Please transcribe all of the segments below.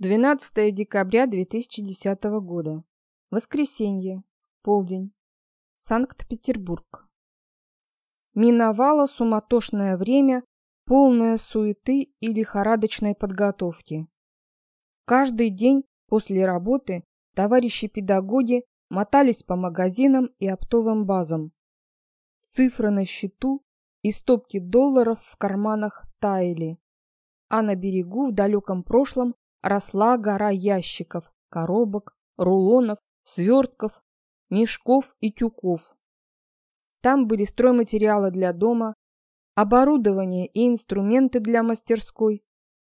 12 декабря 2010 года. Воскресенье. Полдень. Санкт-Петербург. Миновало суматошное время, полное суеты и лихорадочной подготовки. Каждый день после работы товарищи-педагоги мотались по магазинам и оптовым базам. Цифры на счету и стопки долларов в карманах таяли, а на берегу в далеком прошлом росла гора ящиков, коробок, рулонов, свертков, мешков и тюков. Там были стройматериалы для дома, оборудование и инструменты для мастерской,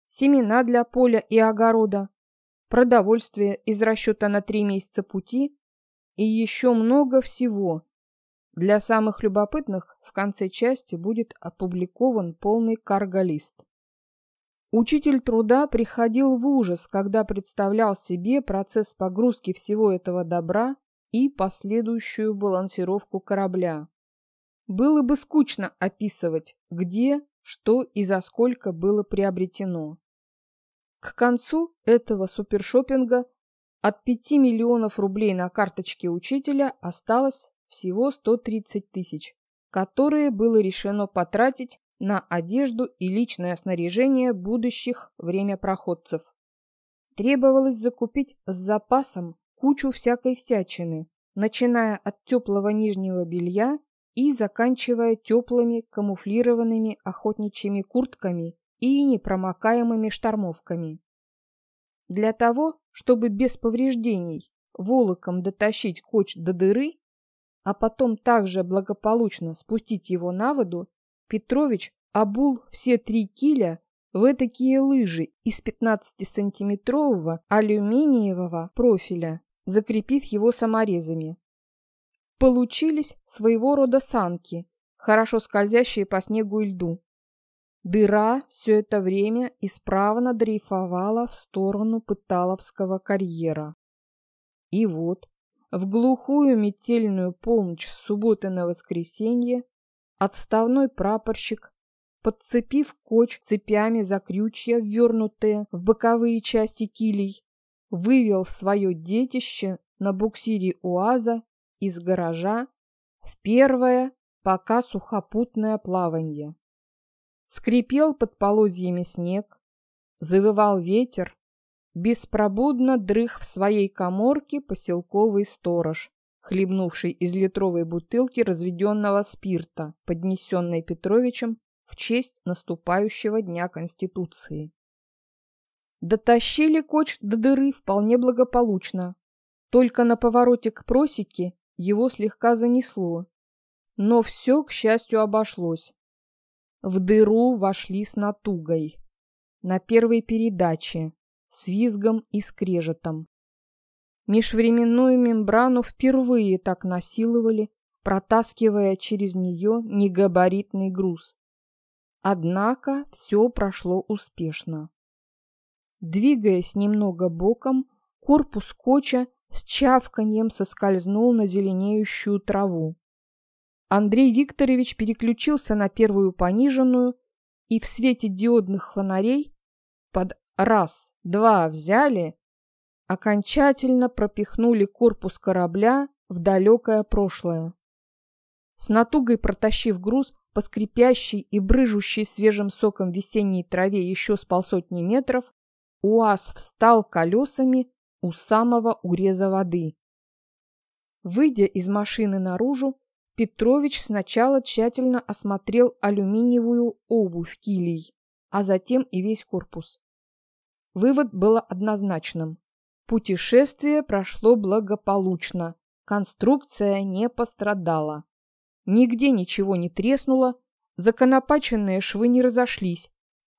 семена для поля и огорода, продовольствие из расчета на три месяца пути и еще много всего. Для самых любопытных в конце части будет опубликован полный карголист. Учитель труда приходил в ужас, когда представлял себе процесс погрузки всего этого добра и последующую балансировку корабля. Было бы скучно описывать, где, что и за сколько было приобретено. К концу этого супершопинга от 5 миллионов рублей на карточке учителя осталось всего 130 тысяч, которые было решено потратить на одежду и личное снаряжение будущих времяпроходцев. Требовалось закупить с запасом кучу всякой всячины, начиная от теплого нижнего белья и заканчивая теплыми камуфлированными охотничьими куртками и непромокаемыми штормовками. Для того, чтобы без повреждений волоком дотащить коч до дыры, а потом также благополучно спустить его на воду, Петрович обул все три киля в такие лыжи из 15-сантиметрового алюминиевого профиля, закрепив его саморезами. Получились своего рода санки, хорошо скользящие по снегу и льду. Дыра все это время исправно дрейфовала в сторону Пыталовского карьера. И вот, в глухую метельную полночь с субботы на воскресенье Отставной прапорщик, подцепив коч цепями за крючья, ввернутые в боковые части килей, вывел свое детище на буксире УАЗа из гаража в первое, пока сухопутное плаванье. Скрипел под полозьями снег, завывал ветер, беспробудно дрых в своей коморке поселковый сторож, хлебнувший из литровой бутылки разведенного спирта, поднесенной Петровичем в честь наступающего Дня Конституции. Дотащили коч до дыры вполне благополучно. Только на повороте к просеке его слегка занесло. Но все, к счастью, обошлось. В дыру вошли с натугой. На первой передаче, с визгом и скрежетом. Межвременную мембрану впервые так насиловали, протаскивая через нее негабаритный груз. Однако все прошло успешно. Двигаясь немного боком, корпус коча с чавканьем соскользнул на зеленеющую траву. Андрей Викторович переключился на первую пониженную, и в свете диодных фонарей под раз, два взяли окончательно пропихнули корпус корабля в далекое прошлое. С натугой протащив груз по скрипящей и брыжущей свежим соком весенней траве еще с полсотни метров, УАЗ встал колесами у самого уреза воды. Выйдя из машины наружу, Петрович сначала тщательно осмотрел алюминиевую обувь килей, а затем и весь корпус. Вывод был однозначным. Путешествие прошло благополучно. Конструкция не пострадала. Нигде ничего не треснуло, законопаченные швы не разошлись,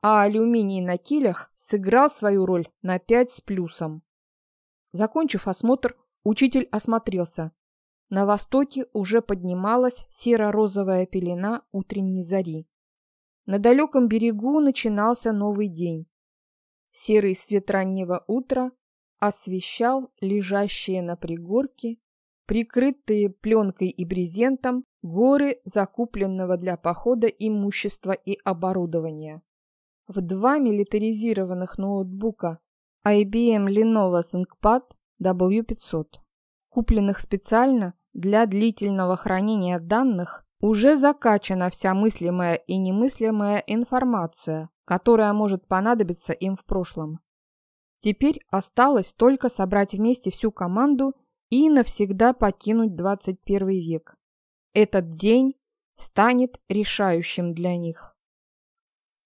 а алюминий на килях сыграл свою роль на пять с плюсом. Закончив осмотр, учитель осмотрелся. На востоке уже поднималась серо-розовая пелена утренней зари. На далеком берегу начинался новый день. Серый свет раннего утра освещал лежащие на пригорке, прикрытые пленкой и брезентом, горы закупленного для похода имущества и оборудования. В два милитаризированных ноутбука IBM Lenovo ThinkPad W500, купленных специально для длительного хранения данных, уже закачана вся мыслимая и немыслимая информация, которая может понадобиться им в прошлом. Теперь осталось только собрать вместе всю команду и навсегда покинуть 21 век. Этот день станет решающим для них.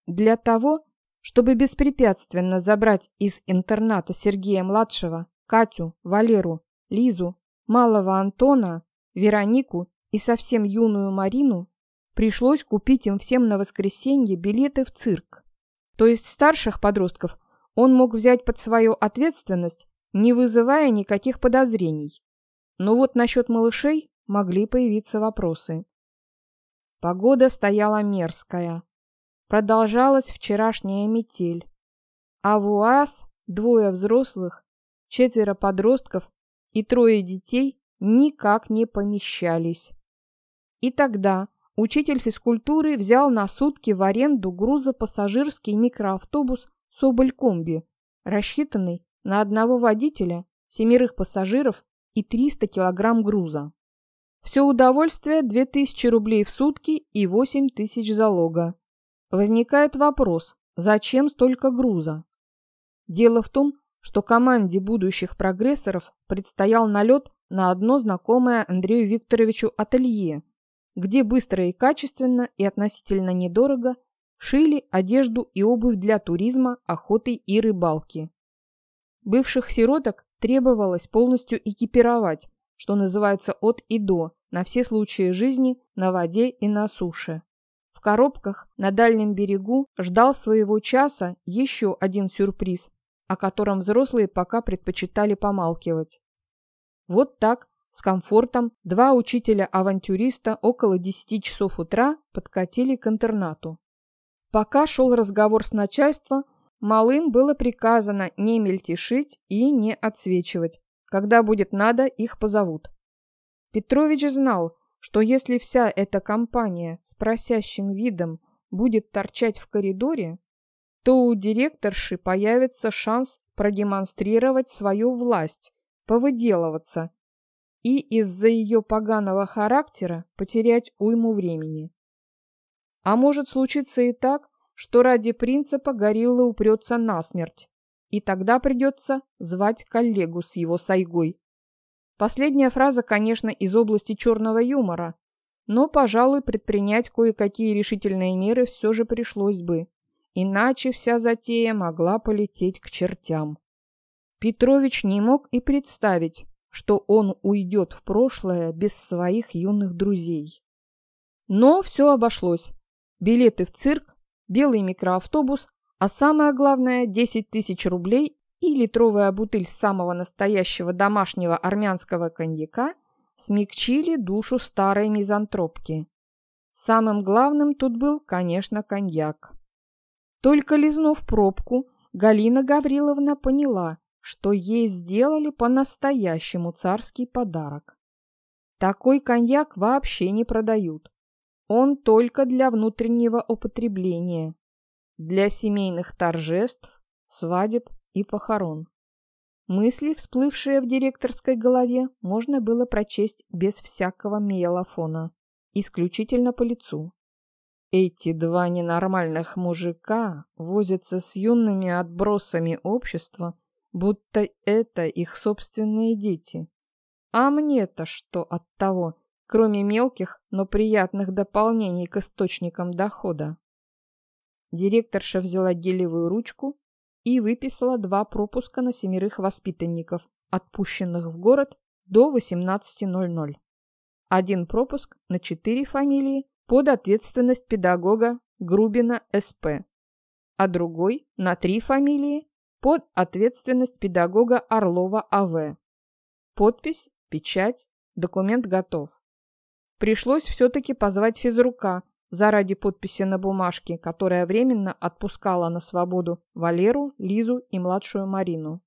Для того, чтобы беспрепятственно забрать из интерната Сергея-младшего, Катю, Валеру, Лизу, малого Антона, Веронику и совсем юную Марину, пришлось купить им всем на воскресенье билеты в цирк. То есть старших подростков он мог взять под свою ответственность, не вызывая никаких подозрений. Но вот насчет малышей могли появиться вопросы. Погода стояла мерзкая. Продолжалась вчерашняя метель. А в УАЗ двое взрослых, четверо подростков и трое детей никак не помещались. И тогда учитель физкультуры взял на сутки в аренду грузопассажирский микроавтобус «Соболь-комби», рассчитанный на одного водителя, семерых пассажиров и 300 килограмм груза. Все удовольствие 2000 рублей в сутки и 8000 залога. Возникает вопрос, зачем столько груза? Дело в том, что команде будущих прогрессоров предстоял налет на одно знакомое Андрею Викторовичу ателье, где быстро и качественно и относительно недорого шили одежду и обувь для туризма, охоты и рыбалки. Бывших сироток требовалось полностью экипировать, что называется от и до, на все случаи жизни на воде и на суше. В коробках на дальнем берегу ждал своего часа еще один сюрприз, о котором взрослые пока предпочитали помалкивать. Вот так, с комфортом, два учителя-авантюриста около 10 часов утра подкатили к интернату. Пока шел разговор с начальством, малым было приказано не мельтешить и не отсвечивать. Когда будет надо, их позовут. Петрович знал, что если вся эта компания с просящим видом будет торчать в коридоре, то у директорши появится шанс продемонстрировать свою власть, повыделываться и из-за ее поганого характера потерять уйму времени. А может случиться и так, что ради принципа горилла упрется насмерть, и тогда придется звать коллегу с его сайгой. Последняя фраза, конечно, из области черного юмора, но, пожалуй, предпринять кое-какие решительные меры все же пришлось бы, иначе вся затея могла полететь к чертям. Петрович не мог и представить, что он уйдет в прошлое без своих юных друзей. Но все обошлось билеты в цирк, белый микроавтобус, а самое главное – 10 тысяч рублей и литровая бутыль самого настоящего домашнего армянского коньяка смягчили душу старой мизантропки. Самым главным тут был, конечно, коньяк. Только лизнув пробку, Галина Гавриловна поняла, что ей сделали по-настоящему царский подарок. Такой коньяк вообще не продают. Он только для внутреннего употребления, для семейных торжеств, свадеб и похорон. Мысли, всплывшие в директорской голове, можно было прочесть без всякого миелофона, исключительно по лицу. Эти два ненормальных мужика возятся с юными отбросами общества, будто это их собственные дети. А мне-то что от того, кроме мелких, но приятных дополнений к источникам дохода. Директорша взяла гелевую ручку и выписала два пропуска на семерых воспитанников, отпущенных в город до 18.00. Один пропуск на четыре фамилии под ответственность педагога Грубина СП, а другой на три фамилии под ответственность педагога Орлова АВ. Подпись, печать, документ готов. Пришлось все-таки позвать физрука заради подписи на бумажке, которая временно отпускала на свободу Валеру, Лизу и младшую Марину.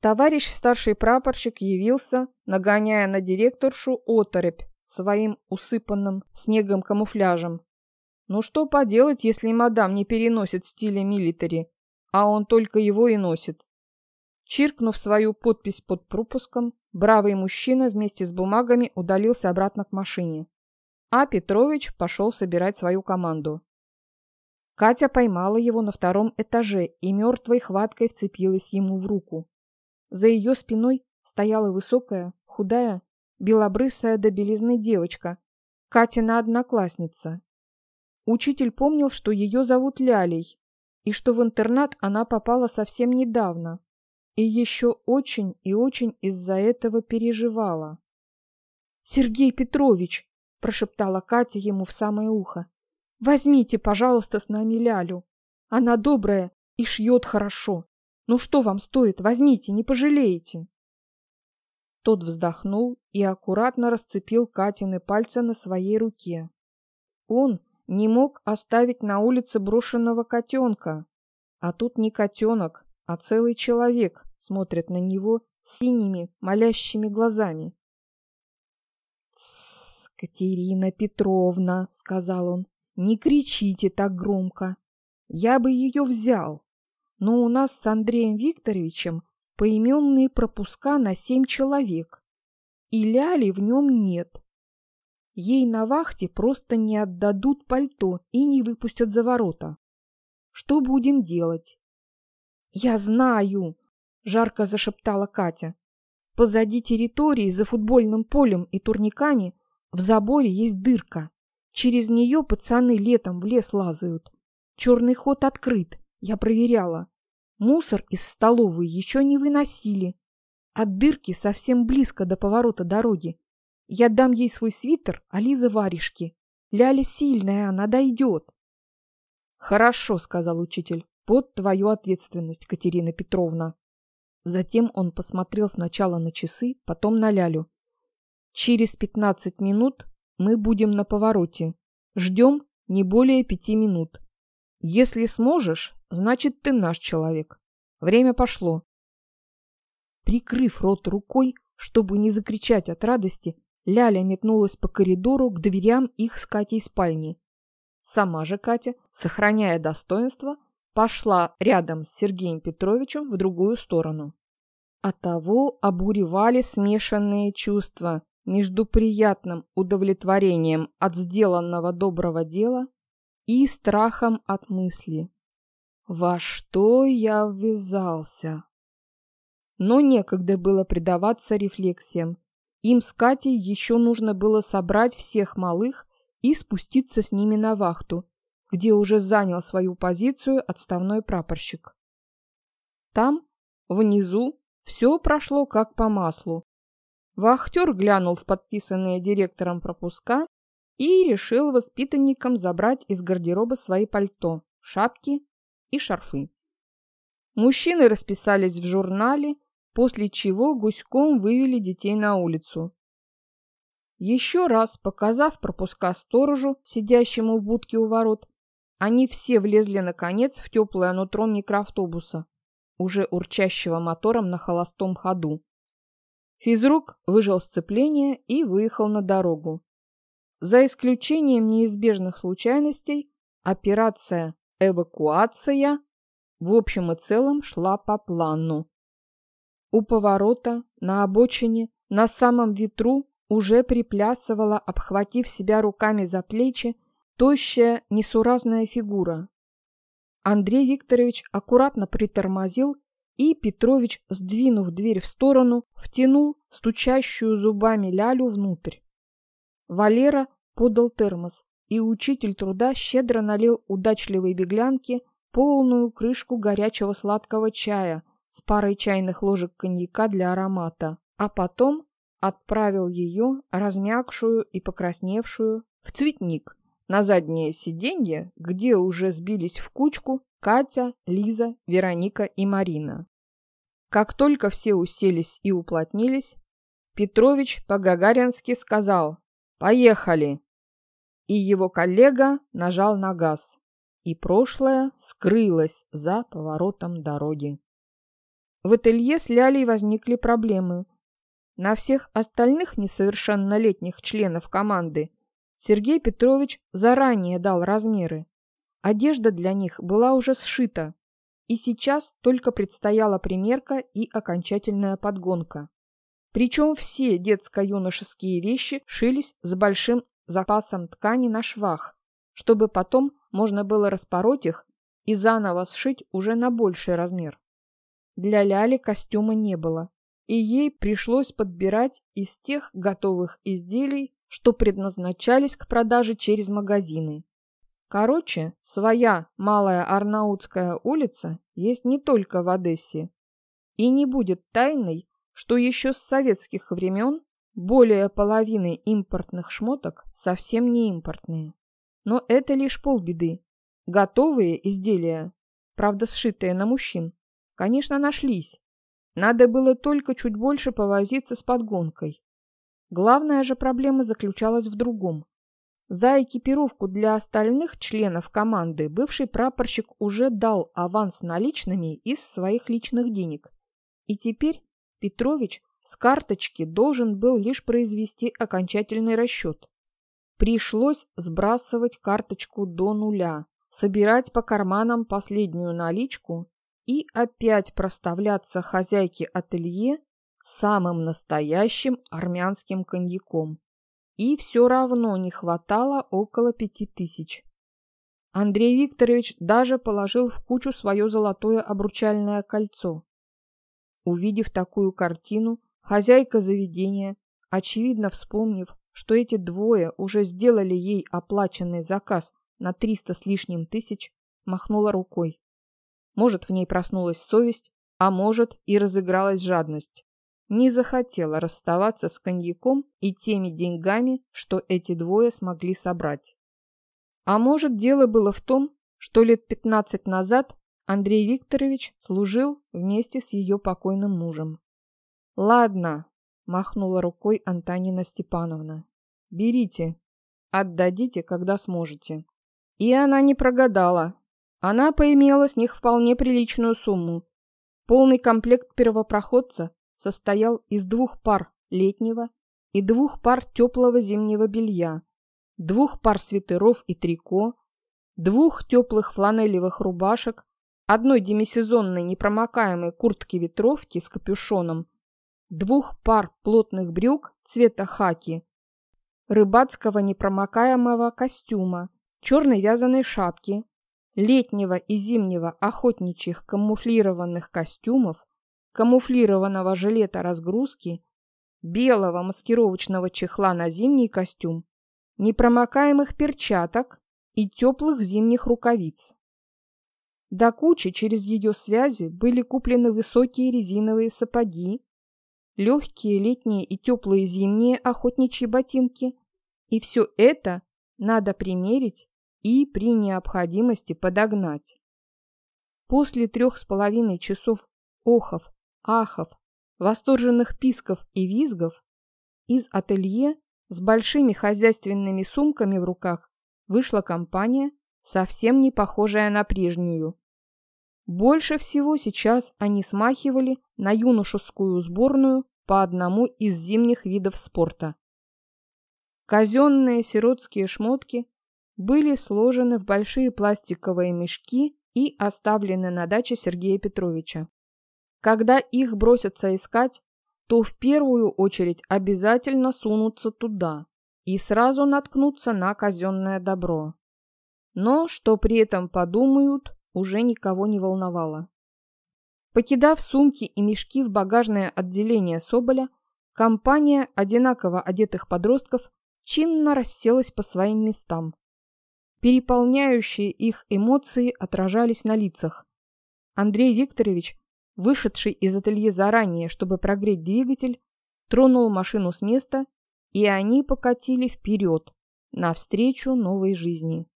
Товарищ старший прапорщик явился, нагоняя на директоршу оторопь своим усыпанным снегом камуфляжем. Ну что поделать, если мадам не переносит стиля милитари, а он только его и носит. Чиркнув свою подпись под пропуском, бравый мужчина вместе с бумагами удалился обратно к машине. А Петрович пошел собирать свою команду. Катя поймала его на втором этаже и мертвой хваткой вцепилась ему в руку. За ее спиной стояла высокая, худая, белобрысая до белизны девочка, Катина одноклассница. Учитель помнил, что ее зовут Лялей, и что в интернат она попала совсем недавно, и еще очень и очень из-за этого переживала. «Сергей Петрович!» – прошептала Катя ему в самое ухо. «Возьмите, пожалуйста, с нами Лялю. Она добрая и шьет хорошо. Ну что вам стоит? Возьмите, не пожалеете!» Тот вздохнул и аккуратно расцепил Катины пальцы на своей руке. Он не мог оставить на улице брошенного котенка. А тут не котенок, а целый человек смотрит на него синими, молящими глазами. «Тссс, Катерина Петровна», — сказал он, — «не кричите так громко. Я бы ее взял, но у нас с Андреем Викторовичем поименные пропуска на семь человек, и ляли в нем нет. Ей на вахте просто не отдадут пальто и не выпустят за ворота. Что будем делать? Я знаю, жарко зашептала Катя. Позади территории, за футбольным полем и турниками, в заборе есть дырка. Через нее пацаны летом в лес лазают. Черный ход открыт, я проверяла. Мусор из столовой еще не выносили. От дырки совсем близко до поворота дороги. Я дам ей свой свитер, а Лиза варежки. Ляля сильная, она дойдет. Хорошо, сказал учитель, под твою ответственность, Катерина Петровна. Затем он посмотрел сначала на часы, потом на Лялю. Через пятнадцать минут мы будем на повороте. Ждем не более пяти минут. Если сможешь, значит, ты наш человек. Время пошло. Прикрыв рот рукой, чтобы не закричать от радости, Ляля метнулась по коридору к дверям их с Катей спальни. Сама же Катя, сохраняя достоинство, пошла рядом с Сергеем Петровичем в другую сторону. А того обуревали смешанные чувства между приятным удовлетворением от сделанного доброго дела и страхом от мысли. Во что я ввязался? Но некогда было предаваться рефлексиям. Им с Катей еще нужно было собрать всех малых и спуститься с ними на вахту, где уже занял свою позицию отставной прапорщик. Там, внизу, все прошло как по маслу. Вахтер глянул в подписанные директором пропуска и решил воспитанникам забрать из гардероба свои пальто, шапки и шарфы. Мужчины расписались в журнале, после чего гуськом вывели детей на улицу. Еще раз показав пропуска сторожу, сидящему в будке у ворот, они все влезли, наконец, в теплое нутро микроавтобуса, уже урчащего мотором на холостом ходу. Физрук выжил сцепление и выехал на дорогу. За исключением неизбежных случайностей, операция «Эвакуация» в общем и целом шла по плану. У поворота, на обочине, на самом ветру уже приплясывала, обхватив себя руками за плечи, тощая, несуразная фигура. Андрей Викторович аккуратно притормозил, и Петрович, сдвинув дверь в сторону, втянул стучащую зубами лялю внутрь. Валера подал термос, и учитель труда щедро налил удачливой беглянке полную крышку горячего сладкого чая с парой чайных ложек коньяка для аромата, а потом отправил ее, размякшую и покрасневшую, в цветник на заднее сиденье, где уже сбились в кучку Катя, Лиза, Вероника и Марина. Как только все уселись и уплотнились, Петрович по-гагарински сказал «Поехали!» И его коллега нажал на газ, и прошлое скрылось за поворотом дороги. В ателье с Лялей возникли проблемы. На всех остальных несовершеннолетних членов команды Сергей Петрович заранее дал размеры. Одежда для них была уже сшита. И сейчас только предстояла примерка и окончательная подгонка. Причем все детско-юношеские вещи шились с большим запасом ткани на швах, чтобы потом можно было распороть их и заново сшить уже на больший размер. Для Ляли костюма не было, и ей пришлось подбирать из тех готовых изделий, что предназначались к продаже через магазины. Короче, своя Малая Арнаутская улица есть не только в Одессе. И не будет тайной, что еще с советских времен более половины импортных шмоток совсем не импортные. Но это лишь полбеды. Готовые изделия, правда сшитые на мужчин, конечно, нашлись. Надо было только чуть больше повозиться с подгонкой. Главная же проблема заключалась в другом. За экипировку для остальных членов команды бывший прапорщик уже дал аванс наличными из своих личных денег. И теперь Петрович с карточки должен был лишь произвести окончательный расчет. Пришлось сбрасывать карточку до нуля, собирать по карманам последнюю наличку и опять проставляться хозяйке ателье самым настоящим армянским коньяком. И все равно не хватало около пяти тысяч. Андрей Викторович даже положил в кучу свое золотое обручальное кольцо. Увидев такую картину, хозяйка заведения, очевидно вспомнив, что эти двое уже сделали ей оплаченный заказ на триста с лишним тысяч, махнула рукой. Может, в ней проснулась совесть, а может, и разыгралась жадность не захотела расставаться с коньяком и теми деньгами, что эти двое смогли собрать. А может, дело было в том, что лет пятнадцать назад Андрей Викторович служил вместе с ее покойным мужем. «Ладно», — махнула рукой Антонина Степановна, — «берите, отдадите, когда сможете». И она не прогадала. Она поимела с них вполне приличную сумму. Полный комплект первопроходца состоял из двух пар летнего и двух пар теплого зимнего белья, двух пар свитеров и трико, двух теплых фланелевых рубашек, одной демисезонной непромокаемой куртки-ветровки с капюшоном, двух пар плотных брюк цвета хаки, рыбацкого непромокаемого костюма, черной вязаной шапки, летнего и зимнего охотничьих камуфлированных костюмов, камуфлированного жилета разгрузки, белого маскировочного чехла на зимний костюм, непромокаемых перчаток и теплых зимних рукавиц. До кучи через ее связи были куплены высокие резиновые сапоги, легкие летние и теплые зимние охотничьи ботинки, и все это надо примерить и при необходимости подогнать. После трех с половиной часов охов ахов, восторженных писков и визгов, из ателье с большими хозяйственными сумками в руках вышла компания, совсем не похожая на прежнюю. Больше всего сейчас они смахивали на юношескую сборную по одному из зимних видов спорта. Казенные сиротские шмотки были сложены в большие пластиковые мешки и оставлены на даче Сергея Петровича. Когда их бросятся искать, то в первую очередь обязательно сунутся туда и сразу наткнутся на казенное добро. Но что при этом подумают, уже никого не волновало. Покидав сумки и мешки в багажное отделение Соболя, компания одинаково одетых подростков чинно расселась по своим местам. Переполняющие их эмоции отражались на лицах. Андрей Викторович вышедший из ателье заранее, чтобы прогреть двигатель, тронул машину с места, и они покатили вперед, навстречу новой жизни.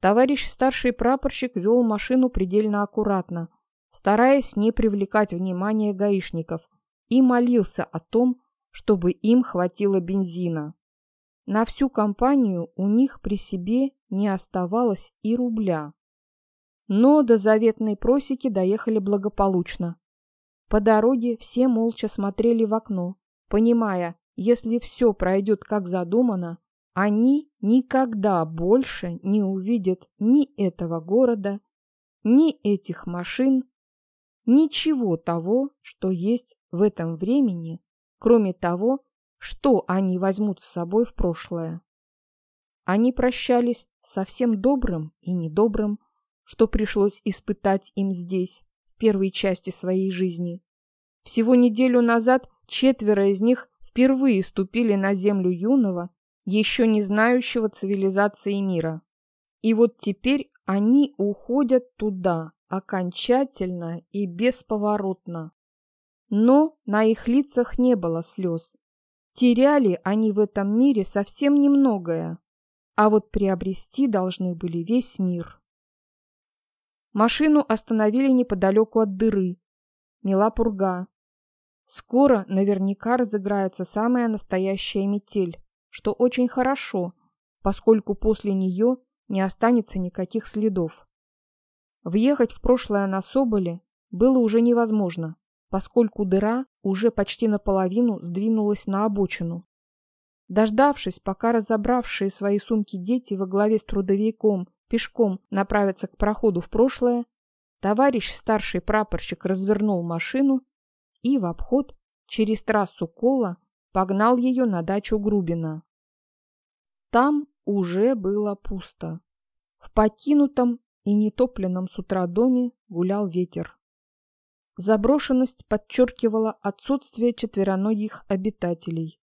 Товарищ старший прапорщик вел машину предельно аккуратно, стараясь не привлекать внимание гаишников, и молился о том, чтобы им хватило бензина. На всю компанию у них при себе не оставалось и рубля. Но до заветной просеки доехали благополучно. По дороге все молча смотрели в окно, понимая, если все пройдет как задумано, они никогда больше не увидят ни этого города, ни этих машин, ничего того, что есть в этом времени, кроме того, что они возьмут с собой в прошлое. Они прощались со всем добрым и недобрым, что пришлось испытать им здесь, в первой части своей жизни. Всего неделю назад четверо из них впервые ступили на землю юного, еще не знающего цивилизации мира. И вот теперь они уходят туда окончательно и бесповоротно. Но на их лицах не было слез. Теряли они в этом мире совсем немногое, а вот приобрести должны были весь мир. Машину остановили неподалеку от дыры. Мела пурга. Скоро наверняка разыграется самая настоящая метель, что очень хорошо, поскольку после нее не останется никаких следов. Въехать в прошлое на Соболе было уже невозможно, поскольку дыра уже почти наполовину сдвинулась на обочину. Дождавшись, пока разобравшие свои сумки дети во главе с трудовиком пешком направятся к проходу в прошлое, товарищ старший прапорщик развернул машину и в обход через трассу Кола погнал ее на дачу Грубина. Там уже было пусто. В покинутом и нетопленном с утра доме гулял ветер. Заброшенность подчеркивала отсутствие четвероногих обитателей.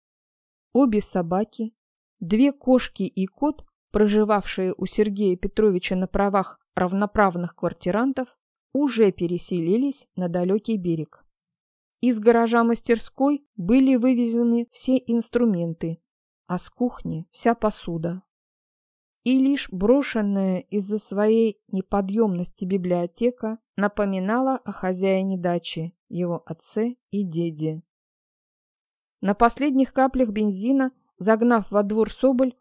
Обе собаки, две кошки и кот, проживавшие у Сергея Петровича на правах равноправных квартирантов, уже переселились на далекий берег. Из гаража мастерской были вывезены все инструменты, а с кухни вся посуда. И лишь брошенная из-за своей неподъемности библиотека напоминала о хозяине дачи, его отце и деде. На последних каплях бензина, загнав во двор Соболь,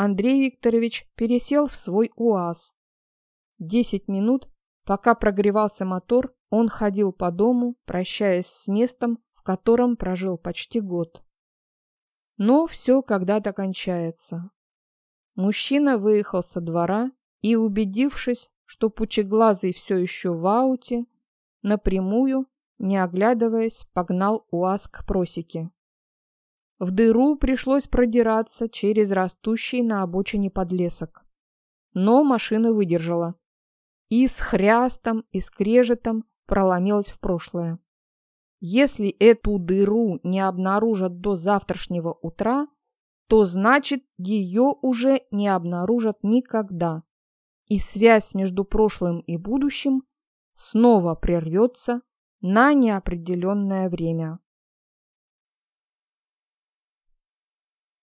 Андрей Викторович пересел в свой УАЗ. Десять минут, пока прогревался мотор, он ходил по дому, прощаясь с местом, в котором прожил почти год. Но все когда-то кончается. Мужчина выехал со двора и, убедившись, что пучеглазый все еще в ауте, напрямую, не оглядываясь, погнал УАЗ к просеке. В дыру пришлось продираться через растущий на обочине подлесок. Но машина выдержала. И с хрястом и скрежетом проломилась в прошлое. Если эту дыру не обнаружат до завтрашнего утра, то значит ее уже не обнаружат никогда. И связь между прошлым и будущим снова прервется на неопределенное время.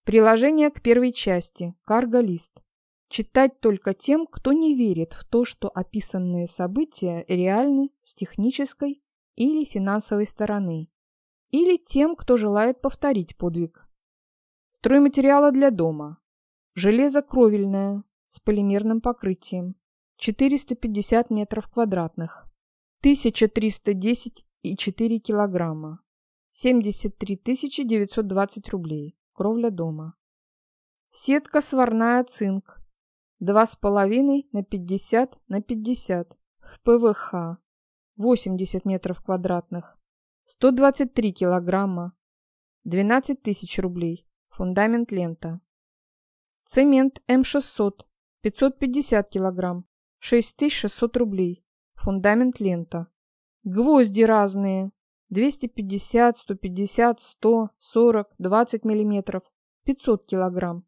Приложение к первой части. Карго-лист. Читать только тем, кто не верит в то, что описанные события реальны с технической или финансовой стороны, или тем, кто желает повторить подвиг. Стройматериалы для дома. Железо кровельное с полимерным покрытием. 450 метров квадратных. 1310,4 килограмма. 73 920 рублей. Кровля дома. Сетка сварная цинк. 2,5 на 50 на 50 в ПВХ. 80 метров квадратных. 123 килограмма. 12 тысяч рублей. Фундамент лента. Цемент М600. 550 килограмм. 6600 рублей. Фундамент лента. Гвозди разные. 250, 150, 100, 40, 20 миллиметров, 500 килограмм.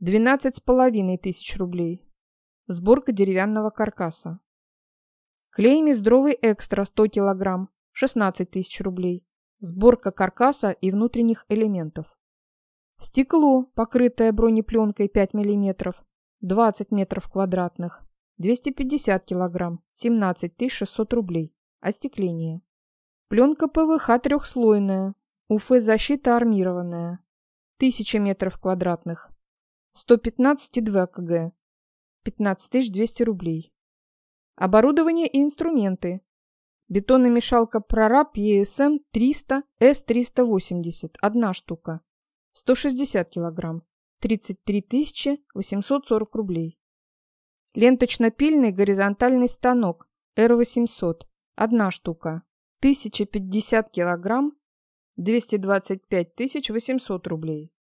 12 с половиной тысяч рублей. Сборка деревянного каркаса. Клей мездровый экстра 100 килограмм, 16 тысяч рублей. Сборка каркаса и внутренних элементов. Стекло, покрытое бронепленкой 5 миллиметров, 20 метров квадратных, 250 килограмм, 17 600 рублей. Остекление. Пленка ПВХ трехслойная. УФ-защита армированная. 1000 метров квадратных. 115,2 кг. 15200 рублей. Оборудование и инструменты. Бетономешалка прораб ESM 300 S380. Одна штука. 160 кг. 33 840 рублей. Ленточно-пильный горизонтальный станок Р-800 – одна штука. 1050 килограмм – 225 800 рублей.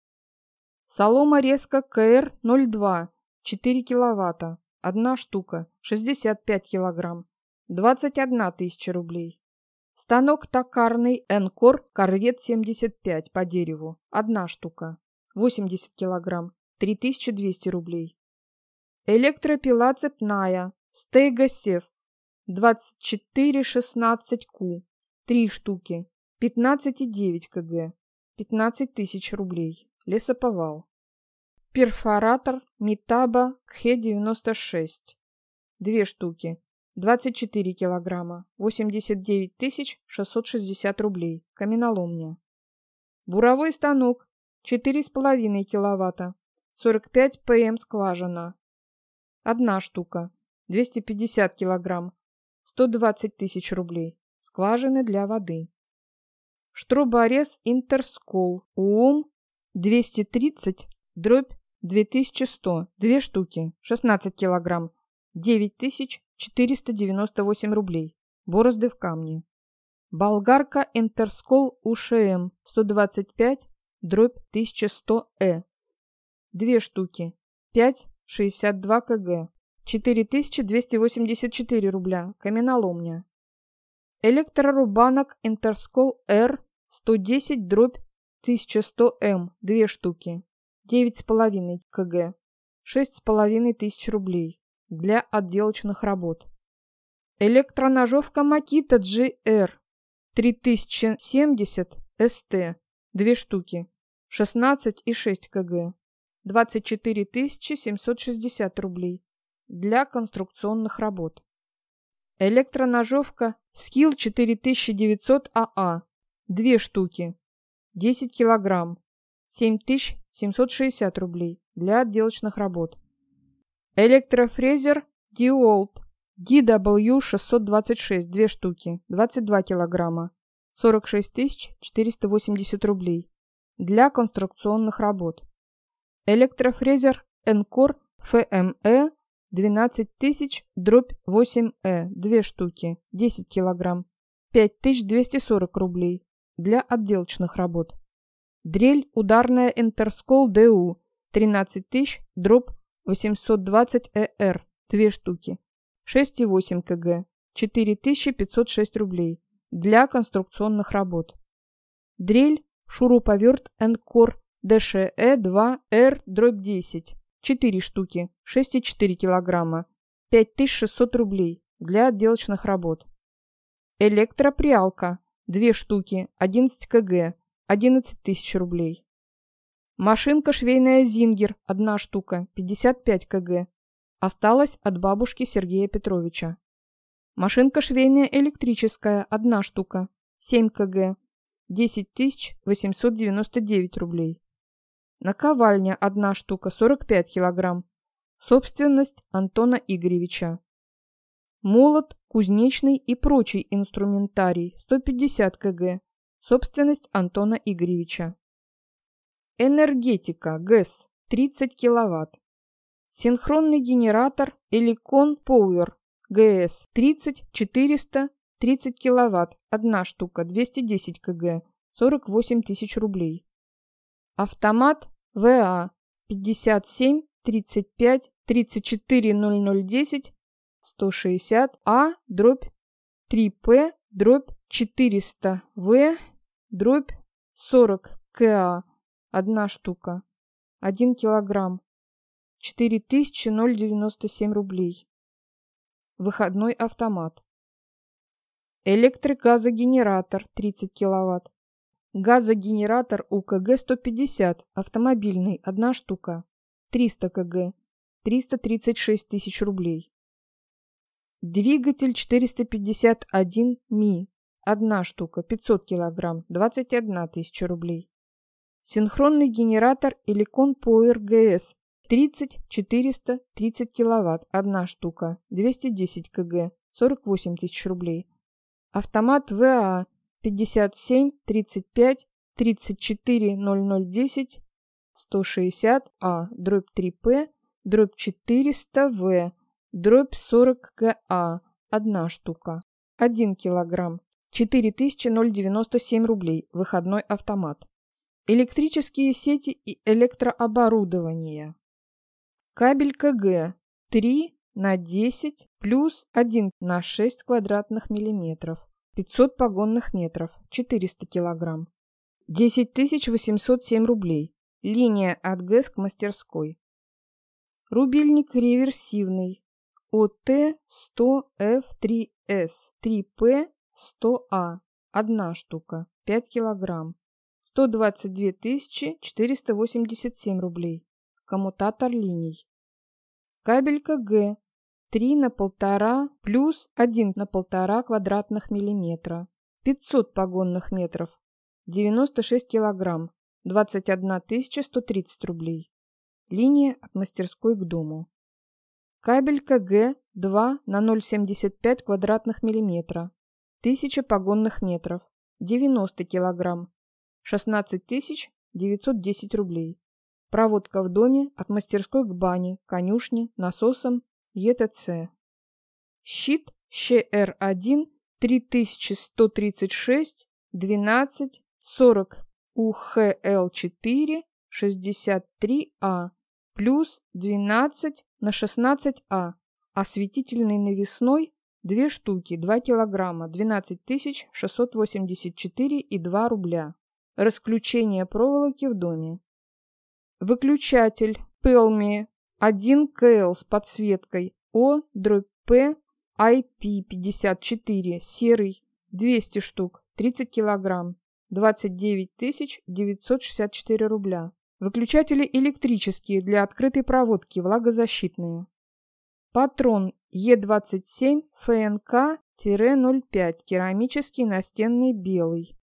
Солома резка КР-02 – 4 киловатта, одна штука, 65 килограмм, 21 тысяча рублей. Станок токарный Энкор Корвет 75 по дереву, одна штука, 80 килограмм, 3200 рублей. Электропила цепная Стейга Сев 2416Q, 3 штуки, 15,9 кг, 15 тысяч рублей. Лесоповал. Перфоратор Митаба Кхе-96, 2 штуки, 24 килограмма, 89 тысяч 660 рублей. Каменоломня. Буровой станок 4,5 киловатта, 45 ПМ скважина. Одна штука, 250 килограмм, 120 тысяч рублей. Скважины для воды. Штроборез Интерскол УОМ 230 дробь 2100, две штуки, 16 килограмм, 9498 рублей. Борозды в камне. Болгарка Интерскол УШМ 125 дробь 1100Э. Две штуки, 5,62 кг, 4284 рубля. Каменоломня. Электрорубанок Интерскол Р 110 дробь 1100М. Две штуки. 9,5 кг. 6,5 тысяч рублей. Для отделочных работ. Электроножовка Makita GR 3070 ST. Две штуки. 16,6 кг. 24 760 рублей для конструкционных работ. Электроножовка Skill 4900 АА. Две штуки. 10 килограмм. 7760 рублей для отделочных работ. Электрофрезер DeWalt DW626. Две штуки. 22 килограмма. 46 480 рублей для конструкционных работ. Электрофрезер Encore FME 12 тысяч дробь 8Э, две штуки, 10 килограмм, 5240 рублей для отделочных работ. Дрель ударная Интерскол ДУ, 13 тысяч дробь 820ЭР, две штуки, 6,8 кг, 4506 рублей для конструкционных работ. Дрель шуруповерт Энкор ДШЭ-2Р дробь 10, 4 штуки, 6,4 килограмма, 5600 рублей для отделочных работ. Электропрялка, 2 штуки, 11 кг, 11 тысяч рублей. Машинка швейная «Зингер», 1 штука, 55 кг. Осталась от бабушки Сергея Петровича. Машинка швейная электрическая, 1 штука, 7 кг, 10 899 рублей. Наковальня одна штука, 45 килограмм. Собственность Антона Игоревича. Молот, кузнечный и прочий инструментарий 150 кг. Собственность Антона Игоревича. Энергетика ГЭС 30 киловатт. Синхронный генератор Эликон Power ГС 30 400 30 киловатт. Одна штука 210 кг. 48 тысяч рублей. Автомат ВА 57 35 34 0010 160 А дробь 3П дробь 400 В дробь 40 КА. Одна штука. 1 килограмм. 4097 рублей. Выходной автомат. Электрогазогенератор 30 киловатт. Газогенератор УКГ-150, автомобильный, одна штука. 300 кг, 336 тысяч рублей. Двигатель 451 МИ, одна штука, 500 килограмм, 21 тысяча рублей. Синхронный генератор Эликон Power GS 30 400 30 киловатт, одна штука, 210 кг, 48 тысяч рублей. Автомат ВА 57 35 34 0010 160 А дробь 3П дробь 400 В дробь 40 ГА – одна штука. 1 килограмм. 4097 рублей. Выходной автомат. Электрические сети и электрооборудование. Кабель КГ 3 на 10 плюс 1 на 6 квадратных миллиметров. 500 погонных метров. 400 килограмм. 10 807 рублей. Линия от ГЭС к мастерской. Рубильник реверсивный. ОТ-100F3С. 3П-100А. Одна штука. 5 килограмм. 122 487 рублей. Коммутатор линий. Кабель КГ 3 на 1,5 плюс 1 на 1,5 квадратных миллиметра. 500 погонных метров. 96 килограмм. 21 130 рублей. Линия от мастерской к дому. Кабель КГ 2 на 0,75 квадратных миллиметра. 1000 погонных метров. 90 килограмм. 16 910 рублей. Проводка в доме от мастерской к бане, конюшне, насосам, ЕТЦ. Щит ЩР1 3136 12 40 УХЛ4 63А плюс 12 на 16А. Осветительный навесной 2 штуки 2 килограмма 12 684 и 2 рубля. Расключение проволоки в доме. Выключатель Пелми 1 КЛ с подсветкой О дробь П IP54 серый 200 штук 30 килограмм 29 964 рубля. Выключатели электрические для открытой проводки, влагозащитные. Патрон Е27 ФНК-05, керамический настенный белый.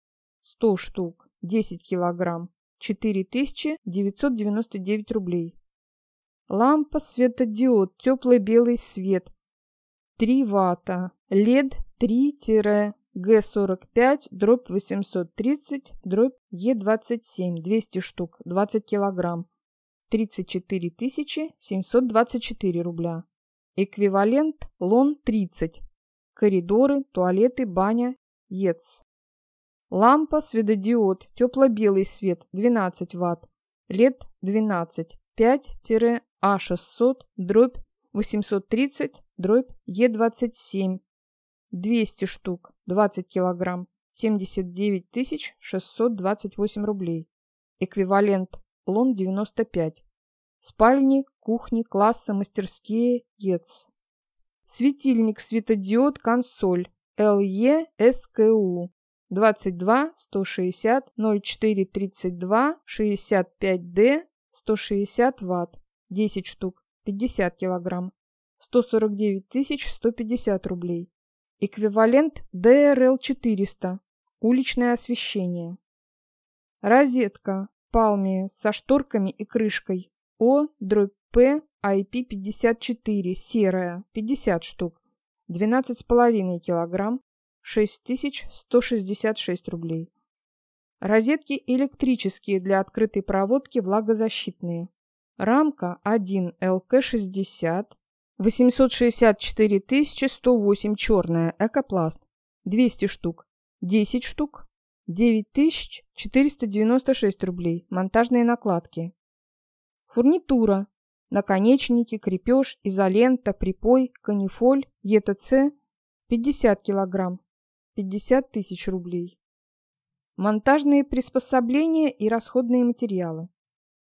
100 штук, 10 килограмм, 4999 рублей. Лампа светодиод, теплый белый свет, 3 ватта, LED 3 Г-45, дробь 830, дробь Е-27, 200 штук, 20 килограмм, 34 724 рубля. Эквивалент Лон-30. Коридоры, туалеты, баня, ЕЦ. Лампа, светодиод, тепло-белый свет, 12 Вт. LED 12, 5-А600, дробь 830, дробь Е27, 200 штук, 20 килограмм, 79 628 рублей. Эквивалент Лон-95. Спальни, кухни, классы, мастерские, ЕЦ. Светильник, светодиод, консоль. ЛЕ СКУ. 22 160 04 32 65 Д 160 Вт. 10 штук. 50 килограмм. 149 150 рублей. Эквивалент ДРЛ-400. Уличное освещение. Розетка. Палмия со шторками и крышкой. О, дробь П, IP54, серая, 50 штук. 12,5 килограмм, 6166 рублей. Розетки электрические для открытой проводки влагозащитные. Рамка 1 ЛК60, 864 108 черная, экопласт. 200 штук. 10 штук. 9496 рублей. Монтажные накладки. Фурнитура. Наконечники, крепеж, изолента, припой, канифоль, ЕТЦ. 50 килограмм. 50 тысяч рублей. Монтажные приспособления и расходные материалы.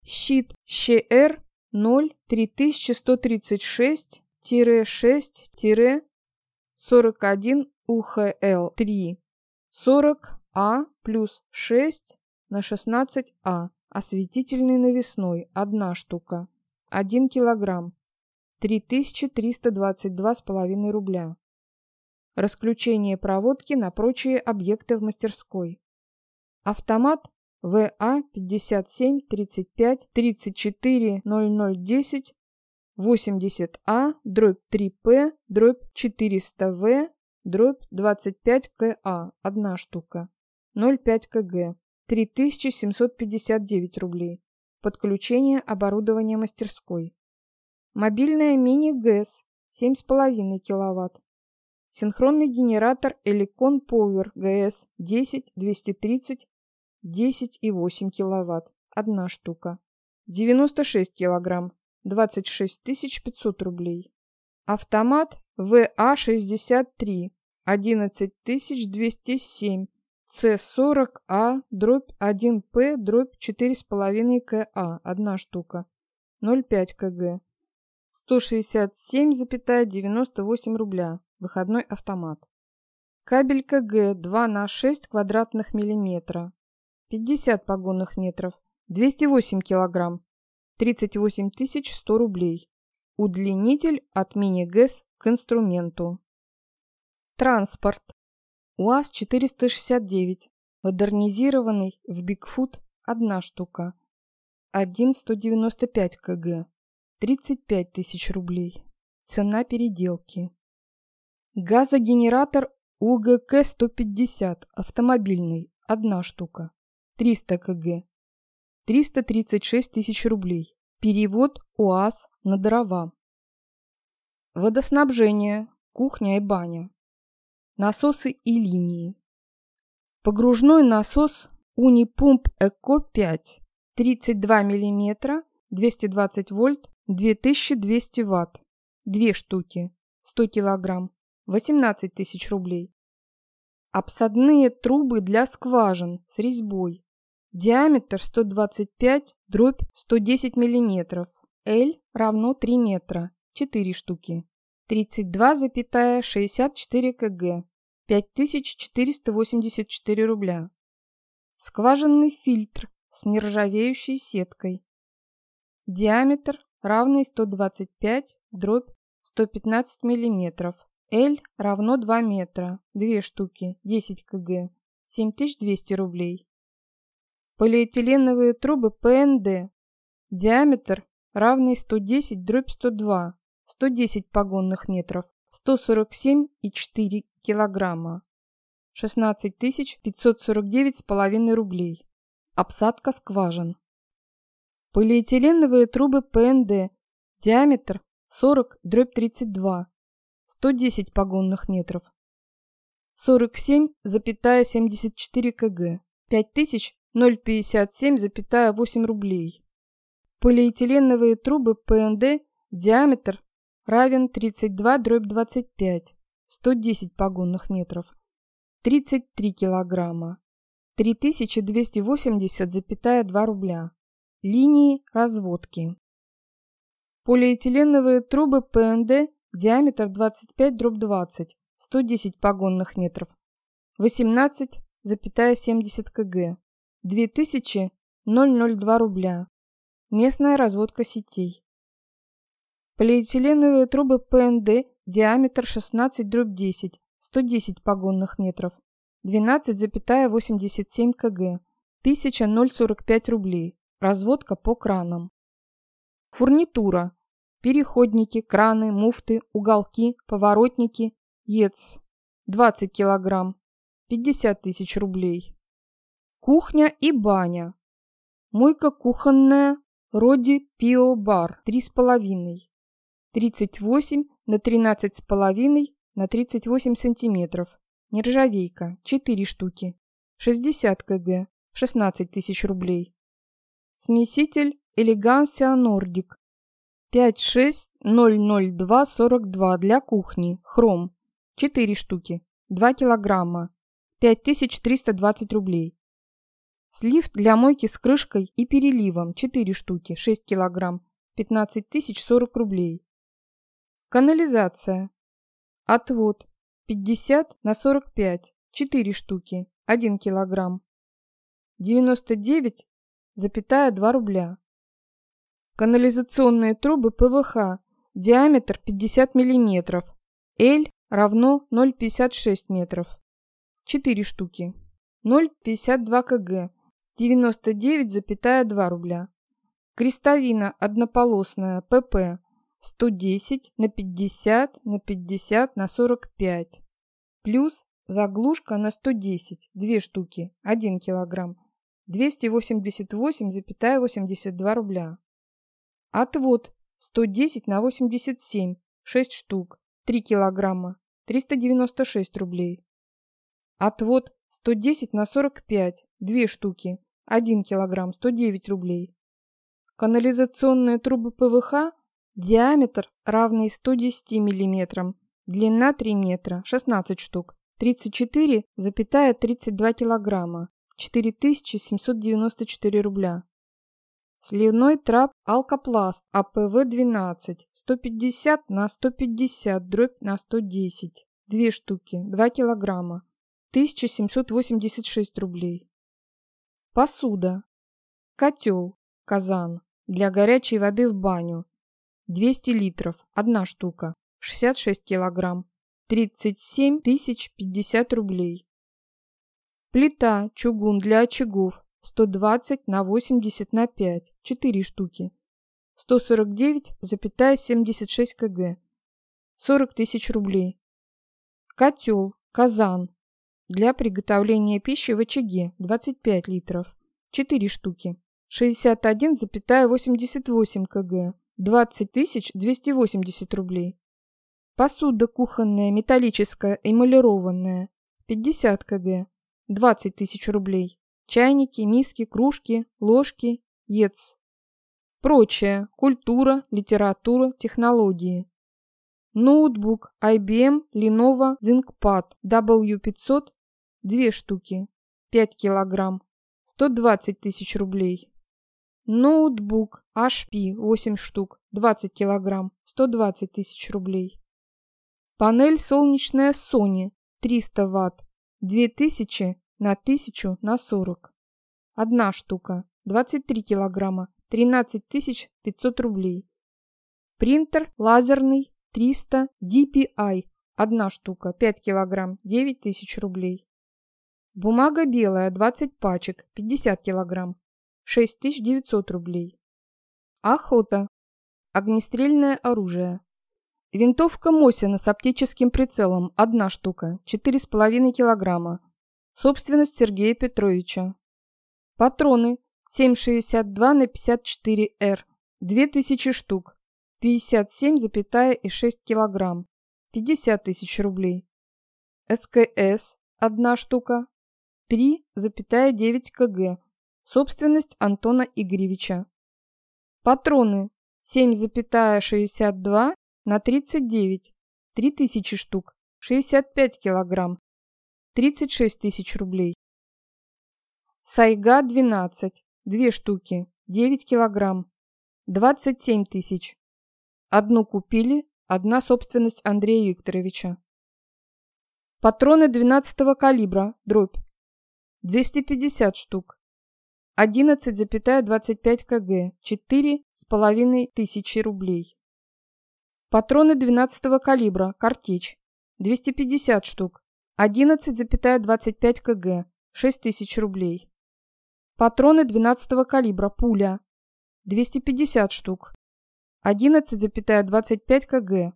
Щит ЩР 0 3136-6-41 УХЛ 3 40 А плюс 6 на 16 А. Осветительный навесной. Одна штука. 1 килограмм. 3322,5 рубля. Расключение проводки на прочие объекты в мастерской. Автомат ВА 57 35 34 0010 80А дробь 3П дробь 400В дробь 25КА одна штука 0,5 кг 3759 рублей. Подключение оборудования мастерской. Мобильная мини-ГЭС 7,5 кВт Синхронный генератор Elecon Power GS 10 230 10,8 кВт. Одна штука. 96 кг. 26 500 рублей. Автомат ВА-63 11207 С40А дробь 1П дробь 4,5 КА. Одна штука. 0,5 кг. 167,98 рубля. Выходной автомат. Кабель КГ 2 на 6 квадратных миллиметра. 50 погонных метров. 208 килограмм. 38 100 рублей. Удлинитель от мини-ГЭС к инструменту. Транспорт. УАЗ-469. Модернизированный в Бигфут одна штука. 1,195 кг. 35 тысяч рублей. Цена переделки. Газогенератор УГК-150 автомобильный, одна штука, 300 кг, 336 тысяч рублей. Перевод УАЗ на дрова. Водоснабжение, кухня и баня. Насосы и линии. Погружной насос Унипумп Эко 5, 32 мм, 220 вольт, 2200 ватт. Две штуки, 100 килограмм. 18 тысяч рублей. Обсадные трубы для скважин с резьбой. Диаметр 125 дробь 110 мм. L равно 3 метра. 4 штуки. 32,64 кг. 5484 рубля. Скважинный фильтр с нержавеющей сеткой. Диаметр равный 125 дробь 115 мм. L равно 2 метра, 2 штуки, 10 кг, 7200 рублей. Полиэтиленовые трубы ПНД. Диаметр равный 110 дробь 102, 110 погонных метров, 147,4 килограмма. 16 549,5 рублей. Обсадка скважин. Полиэтиленовые трубы ПНД. Диаметр 40 дробь 32, 110 погонных метров. 47,74 кг. 5000,057,8 рублей. Полиэтиленовые трубы ПНД диаметр равен 32 дробь 25. 110 погонных метров. 33 килограмма. 3280,2 рубля. Линии разводки. Полиэтиленовые трубы ПНД диаметр 25 дробь 20, 110 погонных метров, 18,70 кг, 2000,002 рубля. Местная разводка сетей. Полиэтиленовые трубы ПНД, диаметр 16 дробь 10, 110 погонных метров, 12,87 кг, 1000,045 рублей. Разводка по кранам. Фурнитура переходники, краны, муфты, уголки, поворотники, ЕЦ. 20 килограмм. 50 тысяч рублей. Кухня и баня. Мойка кухонная Роди Пио Бар 3,5. 38 на 13,5 на 38 сантиметров. Нержавейка 4 штуки. 60 кг. 16 тысяч рублей. Смеситель Элегансия Нордик 5600242 для кухни. Хром. 4 штуки. 2 килограмма. 5320 рублей. Слив для мойки с крышкой и переливом. 4 штуки. 6 килограмм. 15040 рублей. Канализация. Отвод. 50 на 45. 4 штуки. 1 килограмм. 99,2 рубля. Канализационные трубы ПВХ. Диаметр 50 мм. L равно 0,56 метров. 4 штуки. 0,52 кг. 99,2 рубля. Крестовина однополосная ПП 110 на 50 на 50 на 45. Плюс заглушка на 110, 2 штуки, 1 килограмм. 288,82 рубля. Отвод 110 на 87, 6 штук, 3 килограмма, 396 рублей. Отвод 110 на 45, 2 штуки, 1 килограмм, 109 рублей. Канализационные трубы ПВХ, диаметр равный 110 мм, длина 3 метра, 16 штук, 34,32 килограмма, 4794 рубля. Сливной трап Алкопласт АПВ-12 150 на 150 дробь на 110. Две штуки, 2 килограмма. 1786 рублей. Посуда. Котел. Казан. Для горячей воды в баню. 200 литров. Одна штука. 66 килограмм. 37 тысяч 50 рублей. Плита, чугун для очагов 120 на 80 на 5, 4 штуки. 149,76 кг. 40 тысяч рублей. Котел, казан. Для приготовления пищи в очаге 25 литров. 4 штуки. 61,88 кг. 20 280 рублей. Посуда кухонная, металлическая, эмалированная. 50 кг. 20 тысяч рублей. Чайники, миски, кружки, ложки, ец. Прочее. Культура, литература, технологии. Ноутбук IBM Lenovo ThinkPad W500 2 штуки. 5 килограмм. 120 тысяч рублей. Ноутбук HP 8 штук. 20 килограмм. 120 тысяч рублей. Панель солнечная Sony 300 ватт. 2000 на 1000 на 40. Одна штука. 23 килограмма. 13 500 рублей. Принтер лазерный 300 DPI. Одна штука. 5 килограмм. 9 тысяч рублей. Бумага белая 20 пачек. 50 килограмм. 6900 рублей. Охота. Огнестрельное оружие. Винтовка Мосина с оптическим прицелом. Одна штука. 4,5 килограмма. Собственность Сергея Петровича. Патроны 7,62 на 54 Р. 2000 штук. 57,6 килограмм. 50 тысяч рублей. СКС одна штука. 3,9 кг. Собственность Антона Игоревича. Патроны 7,62 на 39. 3000 штук. 65 килограмм. 36 тысяч рублей. Сайга 12, две штуки, 9 килограмм, 27 тысяч. Одну купили, одна собственность Андрея Викторовича. Патроны 12 калибра, дробь, 250 штук. 11,25 кг, 4,5 тысячи рублей. Патроны 12 калибра, картечь, 250 штук. 11,25 кг, 6 тысяч рублей. Патроны 12 калибра, пуля, 250 штук. 11,25 кг,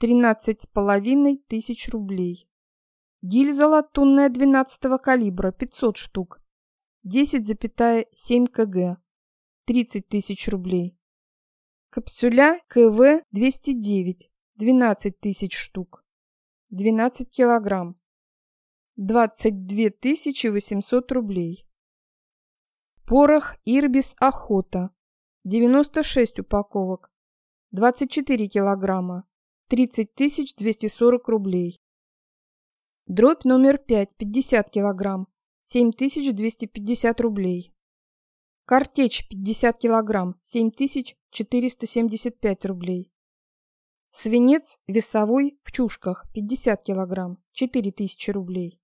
13,5 тысяч рублей. Гильза латунная 12 калибра, 500 штук. 10,7 кг, 30 тысяч рублей. Капсуля КВ-209, 12 тысяч штук. 12 килограмм. 22 800 рублей. Порох Ирбис Охота. 96 упаковок. 24 килограмма. 30 240 рублей. Дробь номер 5, 50 килограмм. 7250 рублей. Картечь 50 килограмм. 7475 рублей. Свинец весовой в чушках 50 килограмм. 4000 рублей.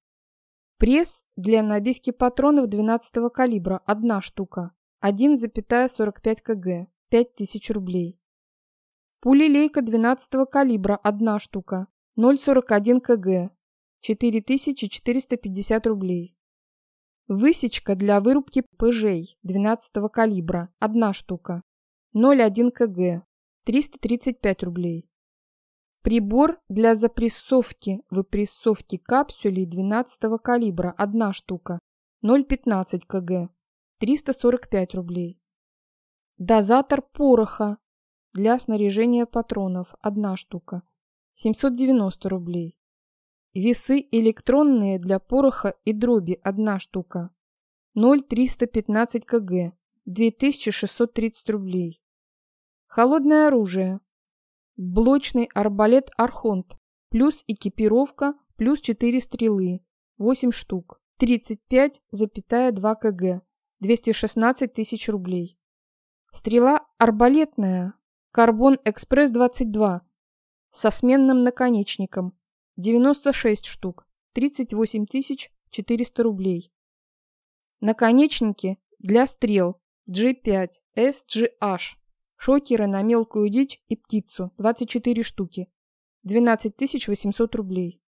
Пресс для набивки патронов 12 калибра – одна штука, 1,45 кг, 5000 рублей. Пулелейка 12 калибра – одна штука, 0,41 кг, 4450 рублей. Высечка для вырубки ПЖ 12 калибра – одна штука, 0,1 кг, 335 рублей. Прибор для запрессовки выпрессовки капсулей 12 калибра – одна штука, 0,15 кг, 345 рублей. Дозатор пороха для снаряжения патронов – одна штука, 790 рублей. Весы электронные для пороха и дроби – одна штука. 0,315 кг – 2630 рублей. Холодное оружие. Блочный арбалет «Архонт» плюс экипировка плюс 4 стрелы – 8 штук. 35,2 кг – 216 тысяч рублей. Стрела арбалетная «Карбон Экспресс-22» со сменным наконечником 96 штук, 38 400 рублей. Наконечники для стрел G5, SGH, шокеры на мелкую дичь и птицу 24 штуки, 12 800 рублей.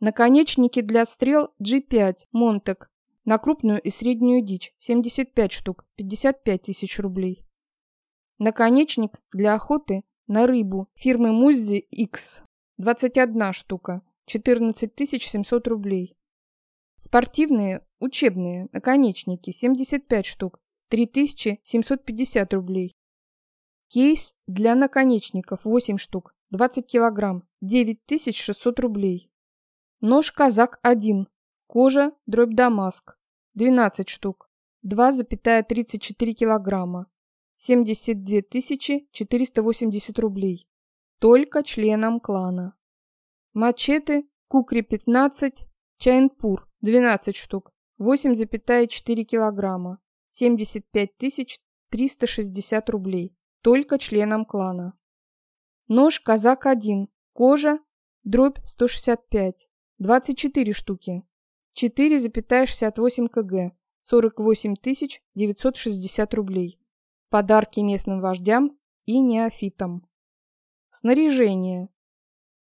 Наконечники для стрел G5, Монтек, на крупную и среднюю дичь 75 штук, 55 тысяч рублей. Наконечник для охоты на рыбу фирмы Муззи X 21 штука, 14 700 рублей. Спортивные, учебные, наконечники, 75 штук, 3750 рублей. Кейс для наконечников, 8 штук, 20 килограмм, 9600 рублей. Нож Казак-1, кожа, дробь Дамаск, 12 штук, 2,34 килограмма, 72 480 рублей только членам клана. Мачете Кукри-15, Чайнпур 12 штук, 8,4 килограмма, 75 360 рублей, только членам клана. Нож Казак-1, кожа, дробь 165, 24 штуки, 4,68 кг, 48 960 рублей. Подарки местным вождям и неофитам. Снаряжение.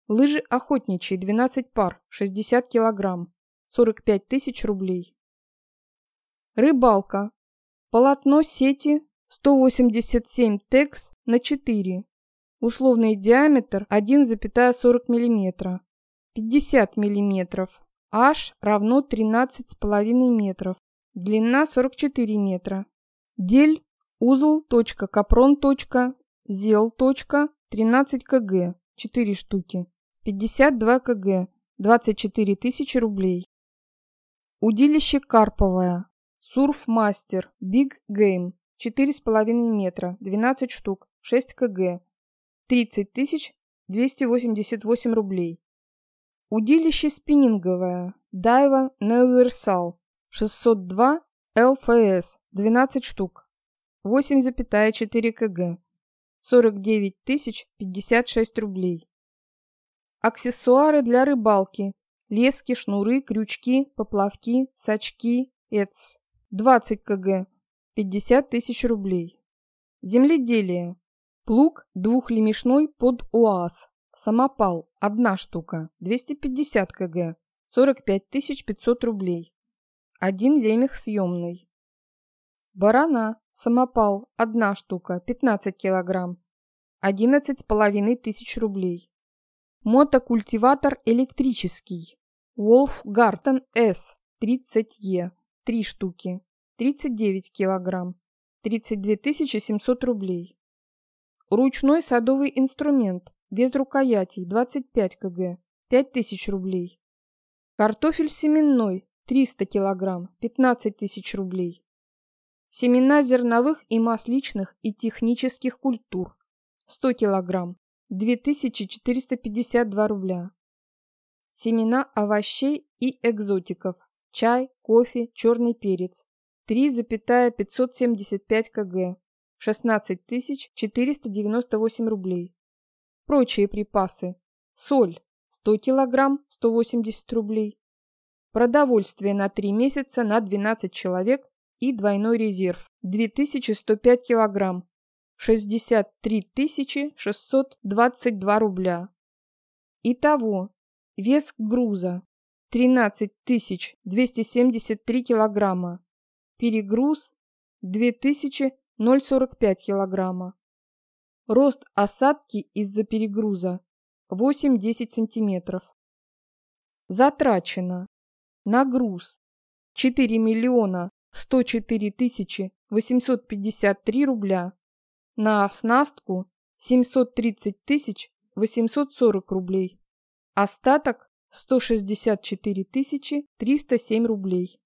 Лыжи охотничьи 12 пар, 60 килограмм, 45 тысяч рублей. Рыбалка. Полотно сети 187 текс на 4. Условный диаметр 1,40 мм. 50 мм. H равно 13,5 метров. Длина 44 метра. Дель узел. Капрон. Зел. 13 кг, 4 штуки. 52 кг, 24 тысячи рублей. Удилище карповое. Surfmaster, Big Game, 4,5 метра, 12 штук, 6 кг, 30 тысяч 288 рублей. Удилище спиннинговое, Daiwa Neuversal, 602 LFS, 12 штук, 8,4 кг, 49 тысяч 56 рублей. Аксессуары для рыбалки. Лески, шнуры, крючки, поплавки, сачки, эц. 20 кг. 50 тысяч рублей. Земледелие. Плуг двухлемешной под УАЗ. Самопал. Одна штука. 250 кг. 45 500 рублей. Один лемех съемный. Барана, самопал, одна штука, 15 килограмм, 11 с половиной тысяч рублей. Мотокультиватор электрический, Wolf Garten S, 30E, 3 штуки, 39 килограмм, 32 700 рублей. Ручной садовый инструмент, без рукоятей, 25 кг, 5000 рублей. Картофель семенной, 300 килограмм, 15 тысяч рублей. Семена зерновых и масличных и технических культур. 100 килограмм. 2452 рубля. Семена овощей и экзотиков. Чай, кофе, черный перец. 3,575 кг. 16 498 рублей. Прочие припасы. Соль. 100 килограмм. 180 рублей. Продовольствие на 3 месяца на 12 человек и двойной резерв 2105 килограмм, 63 622 рубля. Итого, вес груза 13 273 килограмма, перегруз 2045 килограмма. Рост осадки из-за перегруза 8-10 сантиметров. Затрачено на груз 4 миллиона 104 тысячи 853 рубля. На оснастку 730 тысяч 840 рублей. Остаток 164 307 рублей.